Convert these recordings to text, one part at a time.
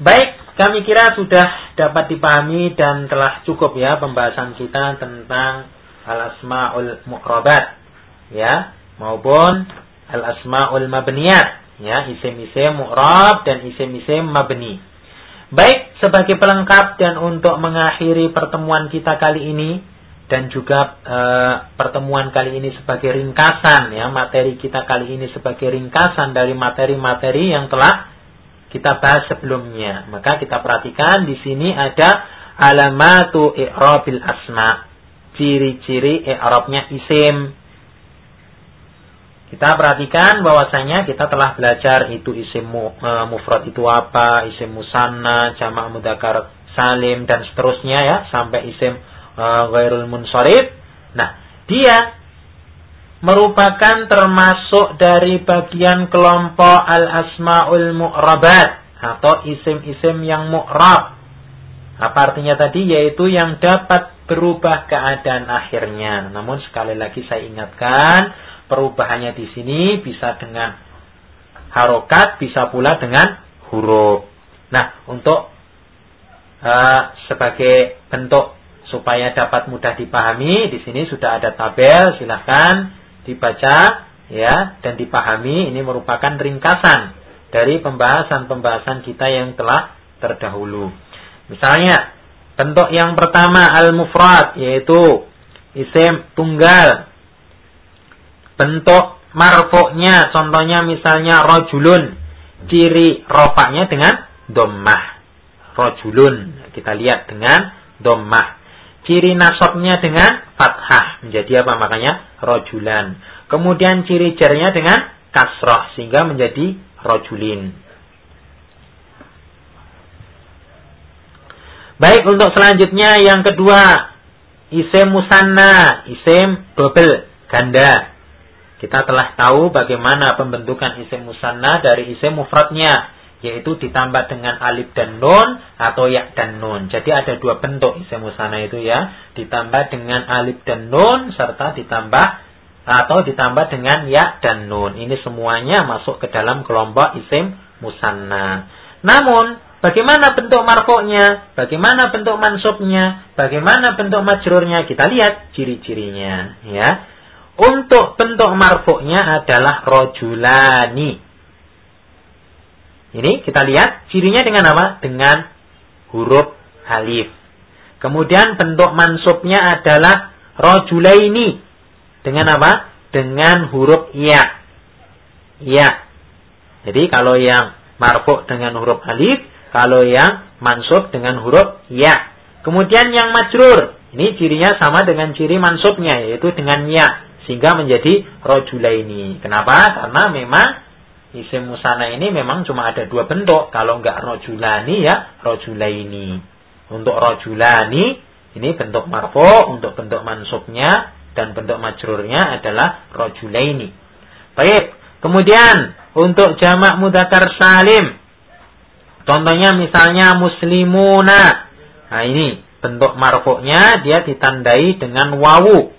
Baik, kami kira sudah dapat dipahami dan telah cukup ya pembahasan kita tentang al-asmaul muqrabat ya maupun al-asmaul mabniyat ya isim-isim mu'rab dan isim-isim mabni. Baik, sebagai pelengkap dan untuk mengakhiri pertemuan kita kali ini dan juga e, pertemuan kali ini sebagai ringkasan ya materi kita kali ini sebagai ringkasan dari materi-materi yang telah kita bahas sebelumnya. Maka kita perhatikan di sini ada alamatu i'rabil asma. Ciri-ciri i'rabnya isim. Kita perhatikan bahwasanya kita telah belajar itu isim mu, e, mufrad itu apa, isim musanna, jamak mudzakkar salim dan seterusnya ya sampai isim e, ghairul munsharif. Nah, dia merupakan termasuk dari bagian kelompok al-asmaul mu'rabat atau isim-isim yang mu'rab. Apa artinya tadi? Yaitu yang dapat berubah keadaan akhirnya. Namun sekali lagi saya ingatkan, perubahannya di sini bisa dengan harokat, bisa pula dengan huruf. Nah, untuk uh, sebagai bentuk supaya dapat mudah dipahami, di sini sudah ada tabel, silahkan dibaca ya dan dipahami ini merupakan ringkasan dari pembahasan-pembahasan kita yang telah terdahulu. Misalnya bentuk yang pertama al-mufrad yaitu isim tunggal. Bentuk marfuknya contohnya misalnya rojulun ciri rofaknya dengan dommah rojulun kita lihat dengan dommah Ciri nasabnya dengan fathah. Menjadi apa makanya? Rojulan. Kemudian ciri jarnya dengan kasroh. Sehingga menjadi rojulin. Baik untuk selanjutnya yang kedua. Isim musanna. Isim double. Ganda. Kita telah tahu bagaimana pembentukan isim musanna dari isim mufradnya yaitu ditambah dengan alif dan nun atau ya dan nun. Jadi ada dua bentuk isim musana itu ya, ditambah dengan alif dan nun serta ditambah atau ditambah dengan ya dan nun. Ini semuanya masuk ke dalam kelompok isim musanna. Namun, bagaimana bentuk marfuknya? Bagaimana bentuk mansubnya? Bagaimana bentuk majrurnya? Kita lihat ciri-cirinya ya. Untuk bentuk marfuknya adalah rojulani ini kita lihat cirinya dengan apa? Dengan huruf alif. Kemudian bentuk mansubnya adalah rojulaini. Dengan apa? Dengan huruf ya. Ya. Jadi kalau yang marfu dengan huruf alif, kalau yang mansub dengan huruf ya. Kemudian yang majrur, ini cirinya sama dengan ciri mansubnya yaitu dengan ya sehingga menjadi rojulaini. Kenapa? Karena memang Isim musana ini memang cuma ada dua bentuk. Kalau enggak rojulani ya rojulaini. Untuk rojulani ini bentuk marfo, untuk bentuk mansubnya dan bentuk majrurnya adalah rojulaini. Baik. Kemudian untuk jamak mudakar salim. Contohnya misalnya muslimuna. Nah ini bentuk marfuknya dia ditandai dengan wawu.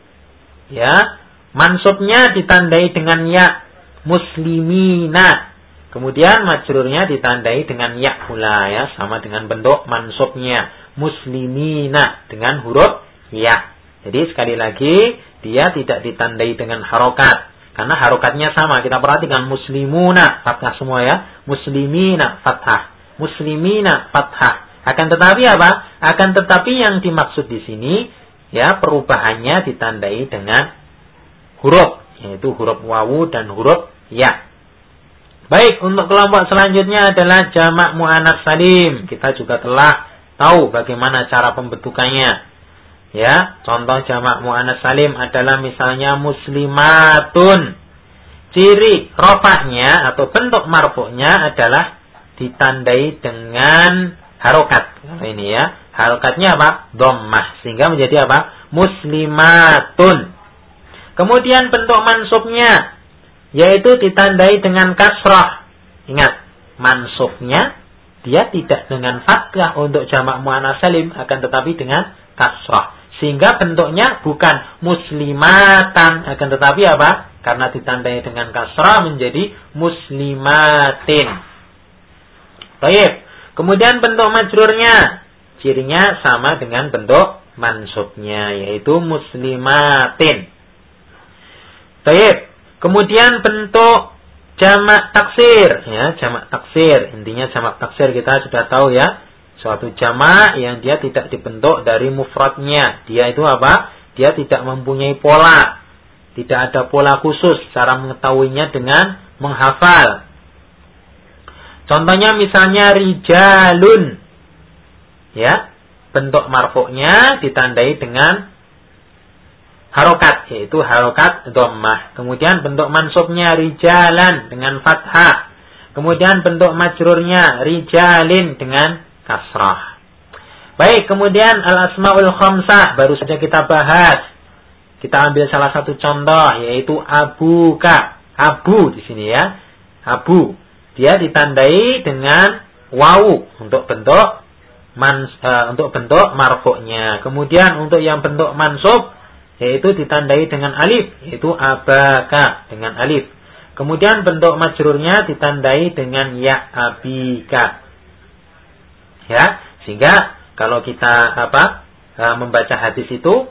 Ya. Mansubnya ditandai dengan ya muslimina. Kemudian majrurnya ditandai dengan ya pula ya, sama dengan bentuk mansubnya muslimina dengan huruf ya. Jadi sekali lagi dia tidak ditandai dengan harokat karena harokatnya sama. Kita perhatikan muslimuna fathah semua ya, muslimina fathah, muslimina fathah. Akan tetapi apa? Akan tetapi yang dimaksud di sini ya perubahannya ditandai dengan huruf yaitu huruf wawu dan huruf Ya. Baik, untuk kelompok selanjutnya adalah jamak mu'anas salim. Kita juga telah tahu bagaimana cara pembentukannya. Ya, contoh jamak mu'anas salim adalah misalnya muslimatun. Ciri rofahnya atau bentuk marfuknya adalah ditandai dengan harokat. ini ya, harokatnya apa? Dommah. Sehingga menjadi apa? Muslimatun. Kemudian bentuk mansubnya yaitu ditandai dengan kasrah. Ingat, mansubnya dia tidak dengan fathah untuk jamak muannas salim akan tetapi dengan kasrah. Sehingga bentuknya bukan muslimatan akan tetapi apa? Karena ditandai dengan kasrah menjadi muslimatin. Baik. Kemudian bentuk majrurnya. Cirinya sama dengan bentuk mansubnya. Yaitu muslimatin. Baik. Kemudian bentuk jamak taksir. Ya, jamak taksir. Intinya jamak taksir kita sudah tahu ya. Suatu jamak yang dia tidak dibentuk dari mufradnya. Dia itu apa? Dia tidak mempunyai pola. Tidak ada pola khusus cara mengetahuinya dengan menghafal. Contohnya misalnya rijalun. Ya. Bentuk marfuknya ditandai dengan harokat. Yaitu harokat dommah. Kemudian bentuk mansubnya rijalan dengan fathah. Kemudian bentuk majrurnya rijalin dengan kasrah. Baik, kemudian al-asmaul khamsah baru saja kita bahas. Kita ambil salah satu contoh yaitu abuka. Abu di sini ya. Abu. Dia ditandai dengan wawu untuk bentuk man, uh, untuk bentuk marfuknya. Kemudian untuk yang bentuk mansub yaitu ditandai dengan alif yaitu abaka dengan alif. Kemudian bentuk majrurnya ditandai dengan ya abika. Ya, sehingga kalau kita apa uh, membaca hadis itu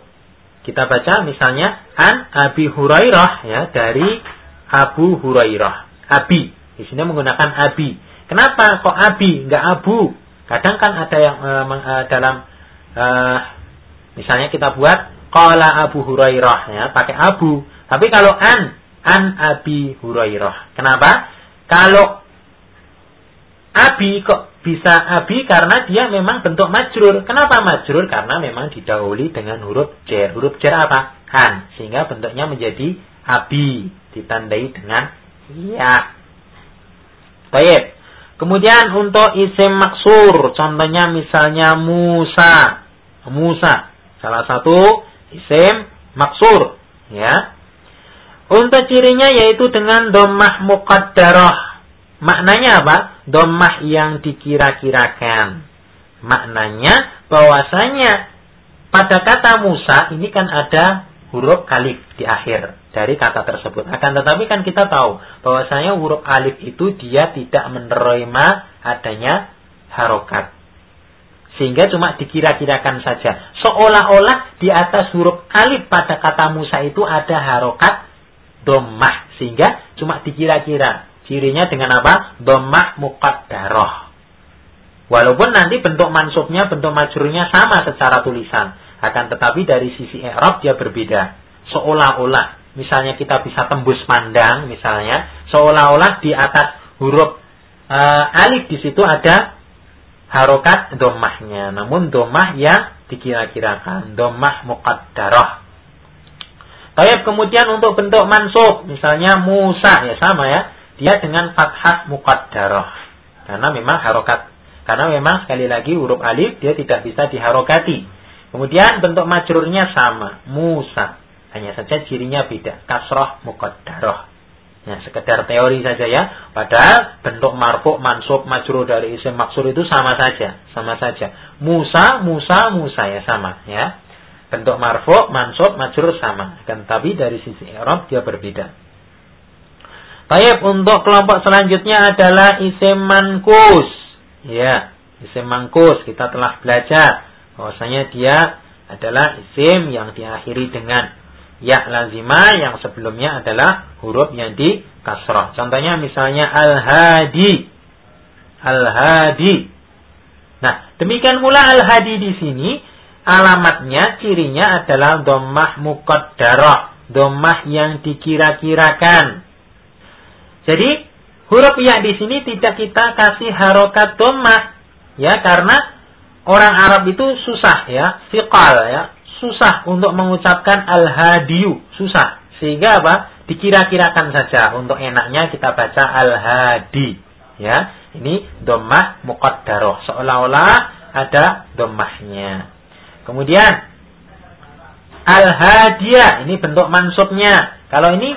kita baca misalnya an Abi Hurairah ya dari Abu Hurairah. Abi di sini menggunakan abi. Kenapa kok abi, nggak abu? Kadang kan ada yang uh, dalam uh, misalnya kita buat qala Abu Hurairah ya, pakai abu. Tapi kalau an an Abi Hurairah. Kenapa? Kalau abi kok bisa abi karena dia memang bentuk majrur. Kenapa majrur? Karena memang didahului dengan huruf jar. Huruf jar apa? An. Sehingga bentuknya menjadi abi. Ditandai dengan ya. Baik. Kemudian untuk isim maksur, contohnya misalnya Musa. Musa, salah satu isim maksur, ya. Untuk cirinya yaitu dengan domah muqaddarah. Maknanya apa? Domah yang dikira-kirakan. Maknanya bahwasanya pada kata Musa ini kan ada huruf alif di akhir dari kata tersebut. Akan tetapi kan kita tahu bahwasanya huruf alif itu dia tidak menerima adanya harokat. Sehingga cuma dikira-kirakan saja. Seolah-olah di atas huruf alif pada kata Musa itu ada harokat domah. Sehingga cuma dikira-kira. Cirinya dengan apa? Domah mukaddaroh. Walaupun nanti bentuk mansubnya, bentuk majurnya sama secara tulisan. Akan tetapi dari sisi i'rab dia berbeda. Seolah-olah misalnya kita bisa tembus pandang misalnya seolah-olah di atas huruf uh, alif di situ ada harokat domahnya namun domah yang dikira-kirakan. Domah muqaddarah. Tayyip kemudian untuk bentuk mansub. Misalnya Musa. Ya sama ya. Dia dengan fathah muqaddarah. Karena memang harokat. Karena memang sekali lagi huruf alif dia tidak bisa diharokati kemudian bentuk majrurnya sama. Musa. Hanya saja cirinya beda. Kasroh muqaddarah. Ya, sekedar teori saja ya. Padahal bentuk marfu, mansub, majrur dari isim maksur itu sama saja, sama saja. Musa, Musa, Musa ya sama ya. Bentuk marfu, mansub, majrur sama. Kan tapi dari sisi i'rab dia berbeda. Baik, untuk kelompok selanjutnya adalah isim mankus. Ya, isim mankus kita telah belajar bahwasanya dia adalah isim yang diakhiri dengan ya lazimah yang sebelumnya adalah huruf yang di kasrah. Contohnya misalnya al-hadi. Al-hadi. Nah, demikian pula al-hadi di sini alamatnya cirinya adalah dhammah muqaddarah, dhammah yang dikira-kirakan. Jadi, huruf ya di sini tidak kita kasih harokat dhammah ya karena orang Arab itu susah ya, fiqal ya, susah untuk mengucapkan al-hadiyu, susah. Sehingga apa? Dikira-kirakan saja untuk enaknya kita baca al-hadi. Ya, ini domah muqaddaroh. Seolah-olah ada domahnya. Kemudian al-hadiyah ini bentuk mansubnya. Kalau ini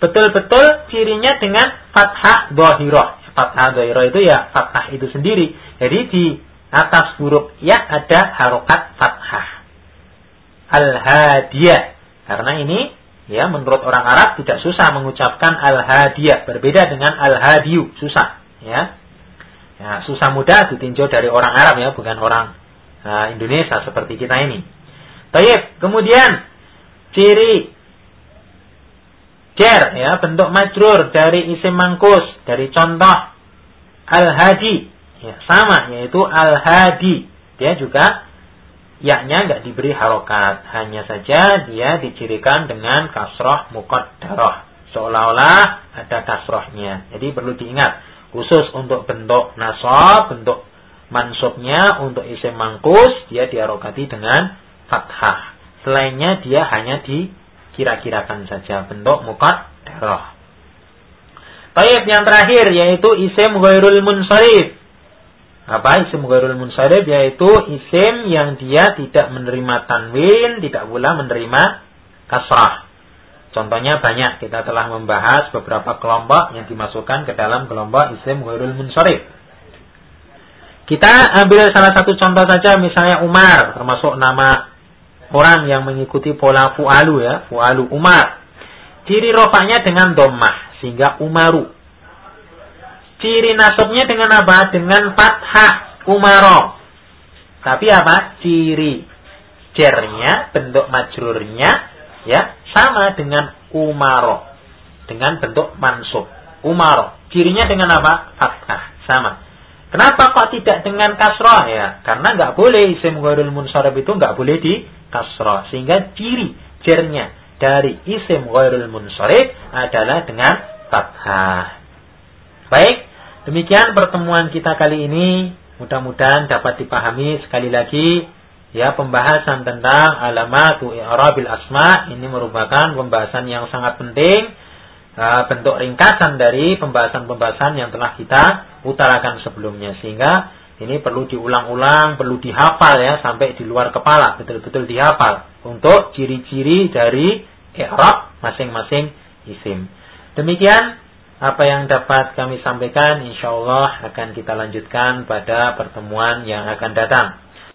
betul-betul cirinya dengan fathah dohiroh. Fathah dohiroh itu ya fathah itu sendiri. Jadi di atas huruf ya ada harokat fathah al-hadiyah. Karena ini ya menurut orang Arab tidak susah mengucapkan al-hadiyah, berbeda dengan al-hadiyu, susah, ya. Ya, susah mudah ditinjau dari orang Arab ya, bukan orang uh, Indonesia seperti kita ini. Baik, kemudian ciri jar ya, bentuk majrur dari isim mangkus, dari contoh al-hadi. Ya, sama yaitu al-hadi. Dia juga yaknya nggak diberi harokat, hanya saja dia dicirikan dengan kasroh mukaddarah. Seolah-olah ada kasrohnya. Jadi perlu diingat Khusus untuk bentuk nasab, bentuk mansubnya, untuk isim mangkus, dia diarokati dengan fathah. Selainnya dia hanya dikira-kirakan saja bentuk mukat darah. Baik, yang terakhir yaitu isim ghairul munsarif. Apa isim ghairul munsarif yaitu isim yang dia tidak menerima tanwin, tidak pula menerima kasrah. Contohnya banyak, kita telah membahas beberapa kelompok yang dimasukkan ke dalam kelompok isim ghairul munsharif. Kita ambil salah satu contoh saja, misalnya Umar, termasuk nama orang yang mengikuti pola fu'alu ya, fu'alu Umar. Ciri rofaknya dengan domah, sehingga Umaru. Ciri nasabnya dengan apa? Dengan fathah, Umaro. Tapi apa? Ciri. Jernya, bentuk majrurnya, ya, sama dengan umaro. Dengan bentuk mansub. Umaro. Cirinya dengan apa? Fathah. Sama. Kenapa kok tidak dengan kasroh? Ya karena nggak boleh isim ghairul munsharif itu nggak boleh di kasroh. Sehingga ciri jernya dari isim ghairul munsharif adalah dengan fathah. Baik demikian pertemuan kita kali ini. Mudah-mudahan dapat dipahami sekali lagi ya pembahasan tentang alamatu i'rabil asma. Ini merupakan pembahasan yang sangat penting uh, bentuk ringkasan dari pembahasan-pembahasan yang telah kita utarakan sebelumnya. Sehingga ini perlu diulang-ulang, perlu dihafal ya sampai di luar kepala, betul-betul dihafal untuk ciri-ciri dari i'rab masing-masing isim. Demikian apa yang dapat kami sampaikan insyaallah akan kita lanjutkan pada pertemuan yang akan datang.